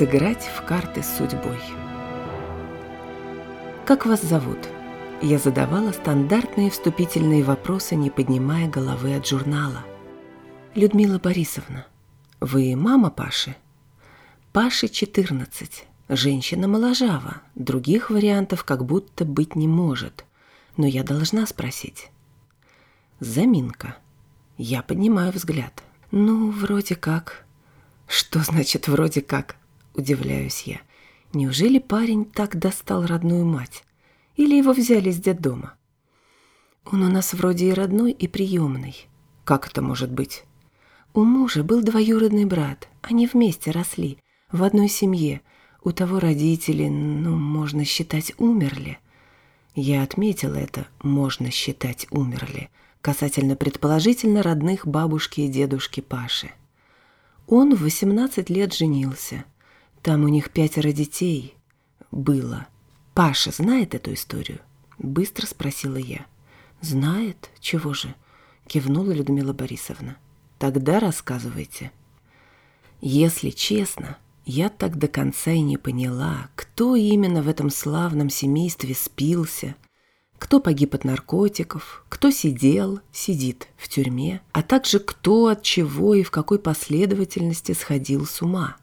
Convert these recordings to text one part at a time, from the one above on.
Сыграть в карты с судьбой. Как вас зовут? Я задавала стандартные вступительные вопросы, не поднимая головы от журнала. Людмила Борисовна, вы мама Паши? Паше 14. Женщина моложава. Других вариантов как будто быть не может. Но я должна спросить. Заминка. Я поднимаю взгляд. Ну, вроде как. Что значит вроде как? Удивляюсь я. Неужели парень так достал родную мать? Или его взяли из детдома? Он у нас вроде и родной, и приемный. Как это может быть? У мужа был двоюродный брат. Они вместе росли, в одной семье. У того родители, ну, можно считать, умерли. Я отметила это «можно считать умерли» касательно предположительно родных бабушки и дедушки Паши. Он в 18 лет женился. Там у них пятеро детей было. Паша знает эту историю? Быстро спросила я. Знает? Чего же? Кивнула Людмила Борисовна. Тогда рассказывайте. Если честно, я так до конца и не поняла, кто именно в этом славном семействе спился, кто погиб от наркотиков, кто сидел, сидит в тюрьме, а также кто от чего и в какой последовательности сходил с ума.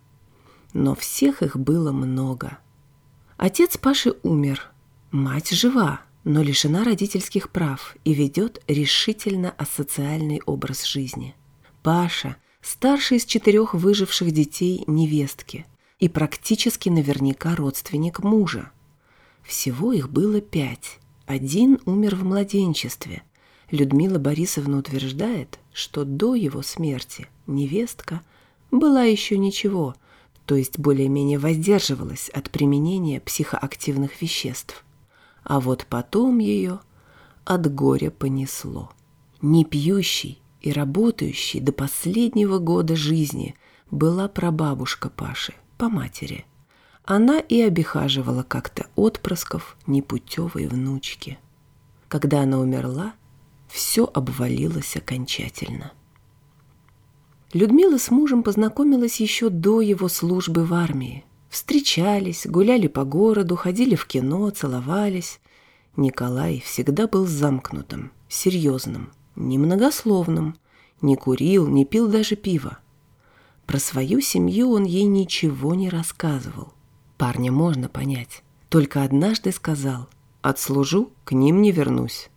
Но всех их было много. Отец Паши умер, мать жива, но лишена родительских прав и ведет решительно асоциальный образ жизни. Паша – старший из четырех выживших детей невестки и практически наверняка родственник мужа. Всего их было пять – один умер в младенчестве. Людмила Борисовна утверждает, что до его смерти невестка была еще ничего, то есть более-менее воздерживалась от применения психоактивных веществ. А вот потом ее от горя понесло. Не пьющий и работающий до последнего года жизни была прабабушка Паши по матери – она и обихаживала как-то отпрысков непутевой внучки. Когда она умерла, все обвалилось окончательно. Людмила с мужем познакомилась еще до его службы в армии. Встречались, гуляли по городу, ходили в кино, целовались. Николай всегда был замкнутым, серьезным, немногословным, не курил, не пил даже пива. Про свою семью он ей ничего не рассказывал. Парня можно понять. Только однажды сказал, отслужу, к ним не вернусь.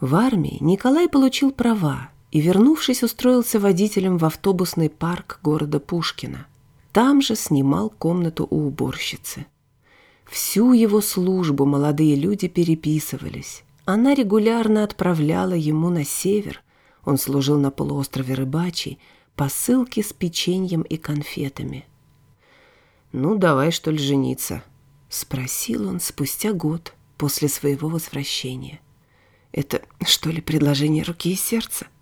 В армии Николай получил права и, вернувшись, устроился водителем в автобусный парк города Пушкина. Там же снимал комнату у уборщицы. Всю его службу молодые люди переписывались. Она регулярно отправляла ему на север, он служил на полуострове Рыбачий, посылки с печеньем и конфетами – «Ну, давай, что ли, жениться?» — спросил он спустя год после своего возвращения. «Это, что ли, предложение руки и сердца?» —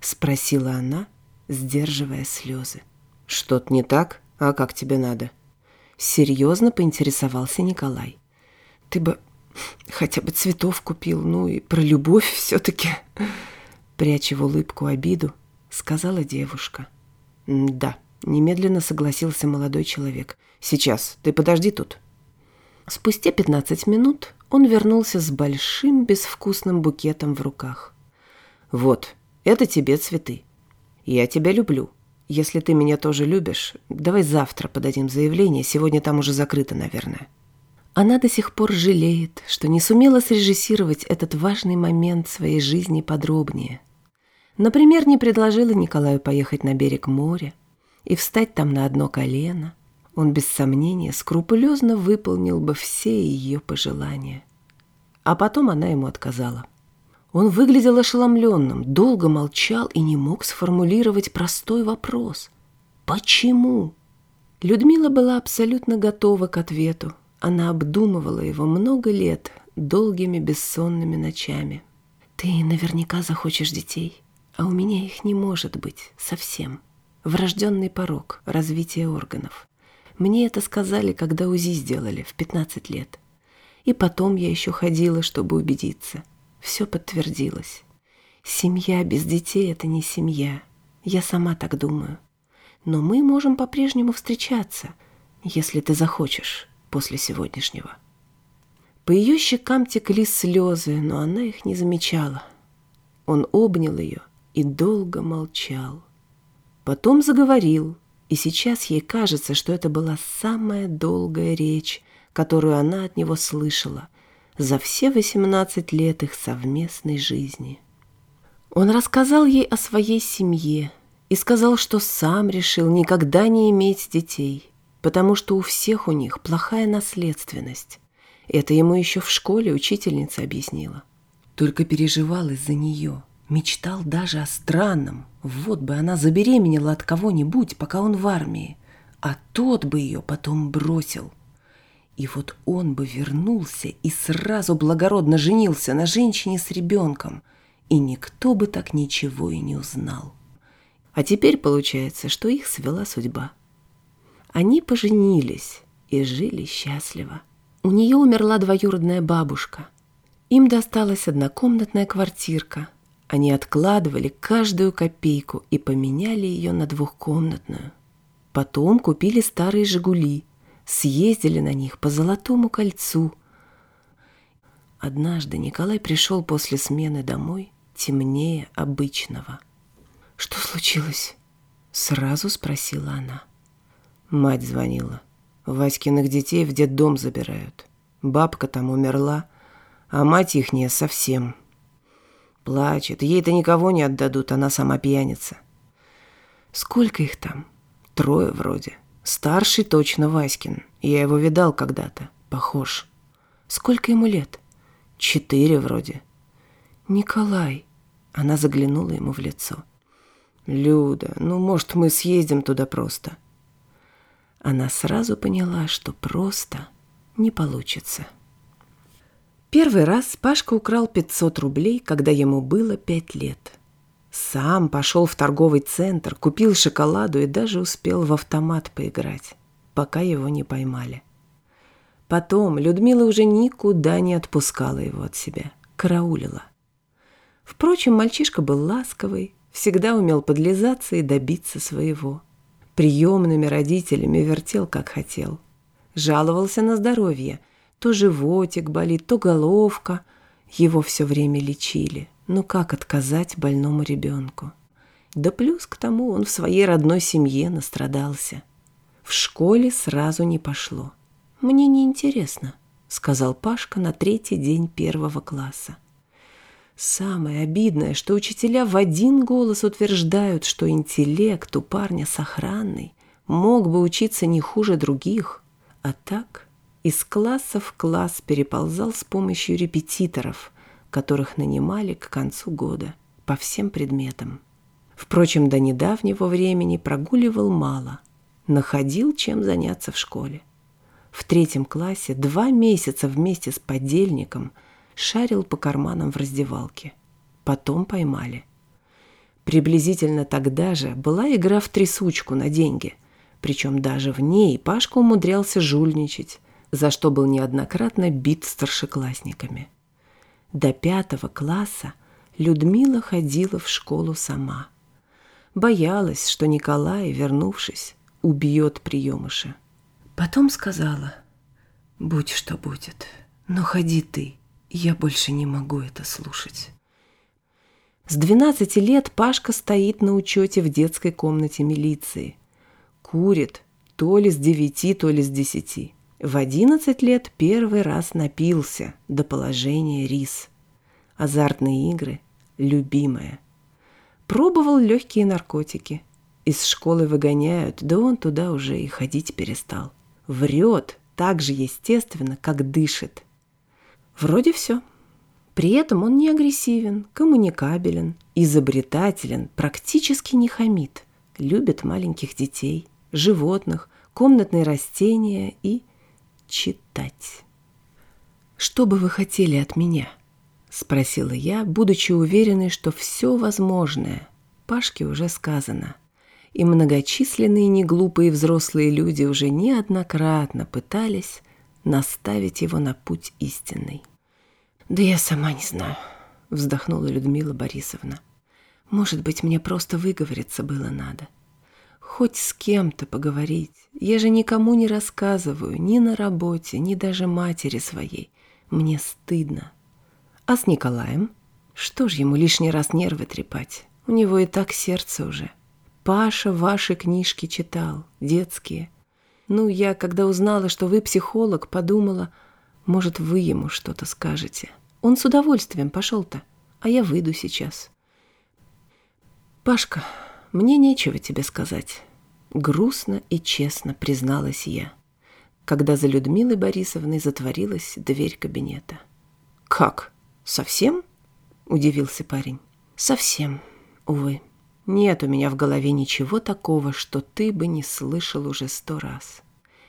спросила она, сдерживая слезы. «Что-то не так? А как тебе надо?» Серьезно поинтересовался Николай. «Ты бы хотя бы цветов купил, ну и про любовь все-таки...» Пряча в улыбку обиду, сказала девушка. «Да». Немедленно согласился молодой человек. «Сейчас, ты подожди тут». Спустя 15 минут он вернулся с большим безвкусным букетом в руках. «Вот, это тебе цветы. Я тебя люблю. Если ты меня тоже любишь, давай завтра подадим заявление, сегодня там уже закрыто, наверное». Она до сих пор жалеет, что не сумела срежиссировать этот важный момент своей жизни подробнее. Например, не предложила Николаю поехать на берег моря, и встать там на одно колено, он без сомнения скрупулезно выполнил бы все ее пожелания. А потом она ему отказала. Он выглядел ошеломленным, долго молчал и не мог сформулировать простой вопрос. «Почему?» Людмила была абсолютно готова к ответу. Она обдумывала его много лет, долгими бессонными ночами. «Ты наверняка захочешь детей, а у меня их не может быть совсем», Врожденный порог развития органов. Мне это сказали, когда УЗИ сделали в 15 лет. И потом я еще ходила, чтобы убедиться. Все подтвердилось. Семья без детей – это не семья. Я сама так думаю. Но мы можем по-прежнему встречаться. если ты захочешь после сегодняшнего». По ее щекам текли слезы, но она их не замечала. Он обнял ее и долго молчал. Потом заговорил, и сейчас ей кажется, что это была самая долгая речь, которую она от него слышала за все 18 лет их совместной жизни. Он рассказал ей о своей семье и сказал, что сам решил никогда не иметь детей, потому что у всех у них плохая наследственность. Это ему еще в школе учительница объяснила. Только переживал из-за нее, мечтал даже о странном. Вот бы она забеременела от кого-нибудь, пока он в армии, а тот бы ее потом бросил. И вот он бы вернулся и сразу благородно женился на женщине с ребенком, и никто бы так ничего и не узнал. А теперь получается, что их свела судьба. Они поженились и жили счастливо. У нее умерла двоюродная бабушка. Им досталась однокомнатная квартирка. Они откладывали каждую копейку и поменяли ее на двухкомнатную. Потом купили старые «Жигули», съездили на них по Золотому кольцу. Однажды Николай пришел после смены домой темнее обычного. «Что случилось?» — сразу спросила она. Мать звонила. Васькиных детей в детдом забирают. Бабка там умерла, а мать ихняя совсем. Плачет, ей-то никого не отдадут, она сама пьяница. Сколько их там? Трое вроде. Старший точно Васькин. Я его видал когда-то. Похож. Сколько ему лет? Четыре вроде. Николай. Она заглянула ему в лицо. Люда, ну, может, мы съездим туда просто. Она сразу поняла, что просто не получится. Первый раз Пашка украл 500 рублей, когда ему было 5 лет. Сам пошел в торговый центр, купил шоколаду и даже успел в автомат поиграть, пока его не поймали. Потом Людмила уже никуда не отпускала его от себя, караулила. Впрочем, мальчишка был ласковый, всегда умел подлизаться и добиться своего – приемными родителями вертел, как хотел. Жаловался на здоровье. То животик болит, то головка. Его все время лечили. Ну как отказать больному ребенку? Да плюс к тому он в своей родной семье настрадался. В школе сразу не пошло. «Мне не интересно», — сказал Пашка на третий день первого класса. Самое обидное, что учителя в один голос утверждают, что интеллект у парня сохранный, мог бы учиться не хуже других. А так из класса в класс переползал с помощью репетиторов, которых нанимали к концу года по всем предметам. Впрочем, до недавнего времени прогуливал мало, находил чем заняться в школе. В третьем классе два месяца вместе с подельником – шарил по карманам в раздевалке. Потом поймали. Приблизительно тогда же была игра в трясучку на деньги. Причем даже в ней Пашка умудрялся жульничать, за что был неоднократно бит старшеклассниками. До пятого класса Людмила ходила в школу сама. Боялась, что Николай, вернувшись, убьет приемыша. Потом сказала, «Будь что будет, но ходи ты, я больше не могу это слушать. С 12 лет Пашка стоит на учете в детской комнате милиции. Курит то ли с 9, то ли с 10. В 11 лет первый раз напился до положения рис. Азартные игры – любимое. Пробовал легкие наркотики. Из школы выгоняют, да он туда уже и ходить перестал. Врет так же естественно, как дышит. Вроде все. При этом он не агрессивен, коммуникабелен, изобретателен, практически не хамит, любит маленьких детей, животных, комнатные растения и читать. «Что бы вы хотели от меня?» – спросила я, будучи уверенной, что все возможное Пашке уже сказано. И многочисленные неглупые взрослые люди уже неоднократно пытались наставить его на путь истинный. «Да я сама не знаю», — вздохнула Людмила Борисовна. «Может быть, мне просто выговориться было надо. Хоть с кем-то поговорить. Я же никому не рассказываю, ни на работе, ни даже матери своей. Мне стыдно. А с Николаем? Что ж ему лишний раз нервы трепать? У него и так сердце уже. Паша ваши книжки читал, детские. Ну, я, когда узнала, что вы психолог, подумала, может, вы ему что-то скажете. Он с удовольствием пошел-то, а я выйду сейчас. Пашка, мне нечего тебе сказать. Грустно и честно призналась я, когда за Людмилой Борисовной затворилась дверь кабинета. «Как? Совсем?» – удивился парень. «Совсем, увы. Нет у меня в голове ничего такого, что ты бы не слышал уже сто раз.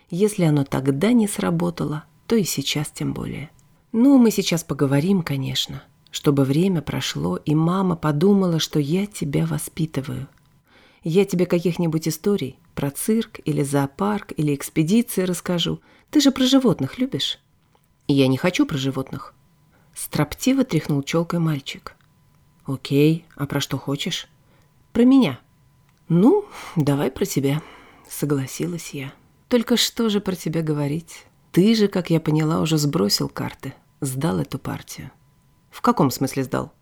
Если оно тогда не сработало, то и сейчас тем более. Ну, мы сейчас поговорим, конечно, чтобы время прошло, и мама подумала, что я тебя воспитываю. Я тебе каких-нибудь историй про цирк или зоопарк или экспедиции расскажу. Ты же про животных любишь? Я не хочу про животных. Строптиво тряхнул челкой мальчик. Окей, а про что хочешь? Про меня. Ну, давай про тебя, согласилась я. Только что же про тебя говорить? Ты же, как я поняла, уже сбросил карты, сдал эту партию. В каком смысле сдал?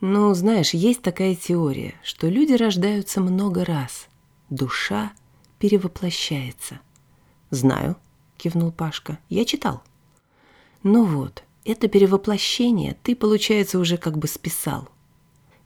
Ну, знаешь, есть такая теория, что люди рождаются много раз. Душа перевоплощается. Знаю, кивнул Пашка. Я читал. Ну вот, это перевоплощение ты, получается, уже как бы списал.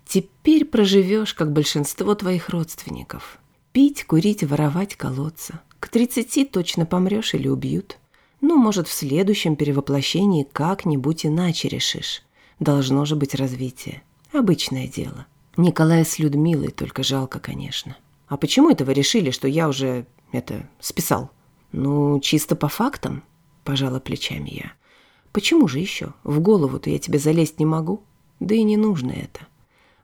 Теперь проживешь, как большинство твоих родственников. Пить, курить, воровать, колоться. К тридцати точно помрешь или убьют. Ну, может, в следующем перевоплощении как-нибудь иначе решишь. Должно же быть развитие. Обычное дело. Николая с Людмилой только жалко, конечно. А почему это вы решили, что я уже, это, списал? Ну, чисто по фактам, пожала плечами я. Почему же еще? В голову-то я тебе залезть не могу. Да и не нужно это.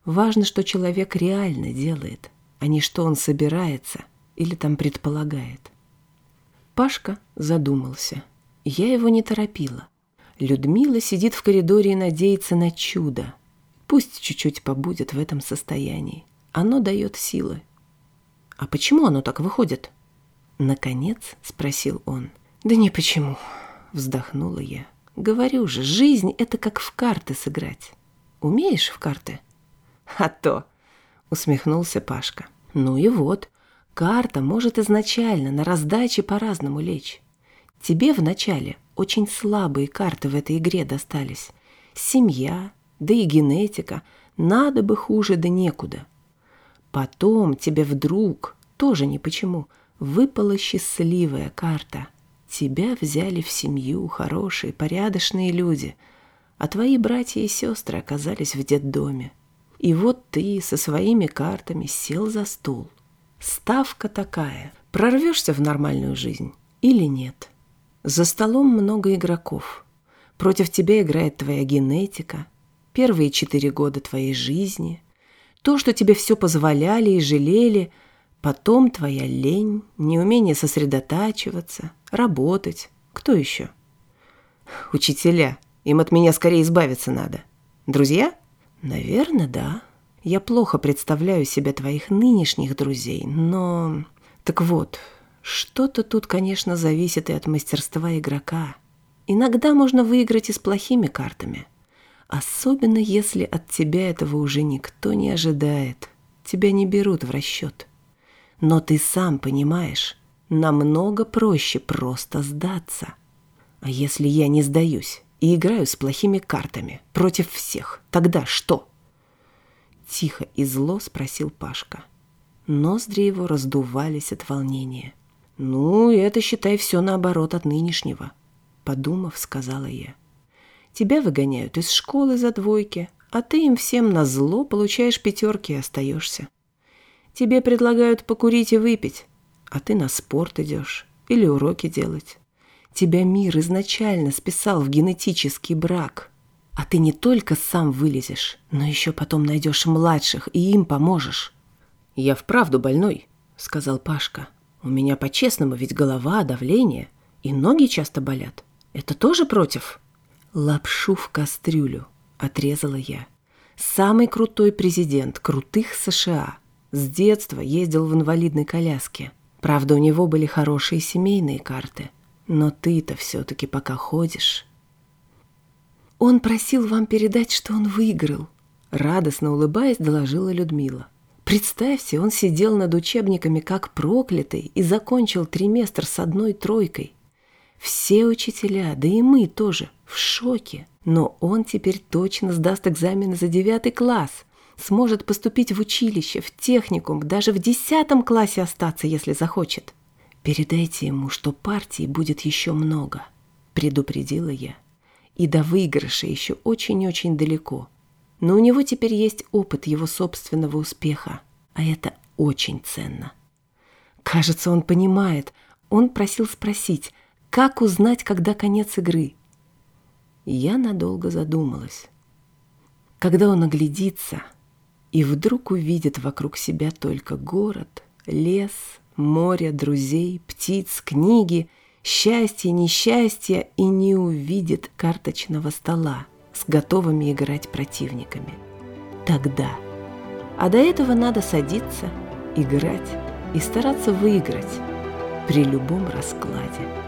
Важно, что человек реально делает, а не что он собирается или там предполагает. Пашка задумался. Я его не торопила. Людмила сидит в коридоре и надеется на чудо. Пусть чуть-чуть побудет в этом состоянии. Оно дает силы. «А почему оно так выходит?» Наконец спросил он. «Да не почему», вздохнула я. «Говорю же, жизнь — это как в карты сыграть. Умеешь в карты?» «А то!» — усмехнулся Пашка. «Ну и вот, карта может изначально на раздаче по-разному лечь. Тебе вначале очень слабые карты в этой игре достались. Семья, да и генетика. Надо бы хуже, да некуда. Потом тебе вдруг, тоже ни почему, выпала счастливая карта. Тебя взяли в семью хорошие, порядочные люди, а твои братья и сестры оказались в детдоме. И вот ты со своими картами сел за стол. Ставка такая. Прорвешься в нормальную жизнь или нет? За столом много игроков. Против тебя играет твоя генетика, первые четыре года твоей жизни, то, что тебе все позволяли и жалели, потом твоя лень, неумение сосредотачиваться, работать. Кто еще? Учителя. Им от меня скорее избавиться надо. Друзья? Наверное, да. Я плохо представляю себе твоих нынешних друзей, но... Так вот, что-то тут, конечно, зависит и от мастерства игрока. Иногда можно выиграть и с плохими картами. Особенно если от тебя этого уже никто не ожидает. Тебя не берут в расчет. Но ты сам понимаешь, намного проще просто сдаться. А если я не сдаюсь? и играю с плохими картами против всех. Тогда что?» Тихо и зло спросил Пашка. Ноздри его раздувались от волнения. «Ну, это, считай, все наоборот от нынешнего», — подумав, сказала я. «Тебя выгоняют из школы за двойки, а ты им всем на зло получаешь пятерки и остаешься. Тебе предлагают покурить и выпить, а ты на спорт идешь или уроки делать. Тебя мир изначально списал в генетический брак. А ты не только сам вылезешь, но еще потом найдешь младших и им поможешь. «Я вправду больной», — сказал Пашка. «У меня по-честному ведь голова, давление, и ноги часто болят. Это тоже против?» «Лапшу в кастрюлю», — отрезала я. «Самый крутой президент крутых США. С детства ездил в инвалидной коляске. Правда, у него были хорошие семейные карты. Но ты-то все-таки пока ходишь. Он просил вам передать, что он выиграл. Радостно улыбаясь, доложила Людмила. Представьте, он сидел над учебниками как проклятый и закончил триместр с одной тройкой. Все учителя, да и мы тоже, в шоке. Но он теперь точно сдаст экзамены за девятый класс. Сможет поступить в училище, в техникум, даже в десятом классе остаться, если захочет. Передайте ему, что партий будет еще много, предупредила я. И до выигрыша еще очень-очень далеко. Но у него теперь есть опыт его собственного успеха, а это очень ценно. Кажется, он понимает. Он просил спросить, как узнать, когда конец игры. Я надолго задумалась. Когда он оглядится и вдруг увидит вокруг себя только город, лес, море, друзей, птиц, книги, счастье, несчастье и не увидит карточного стола с готовыми играть противниками. Тогда. А до этого надо садиться, играть и стараться выиграть при любом раскладе.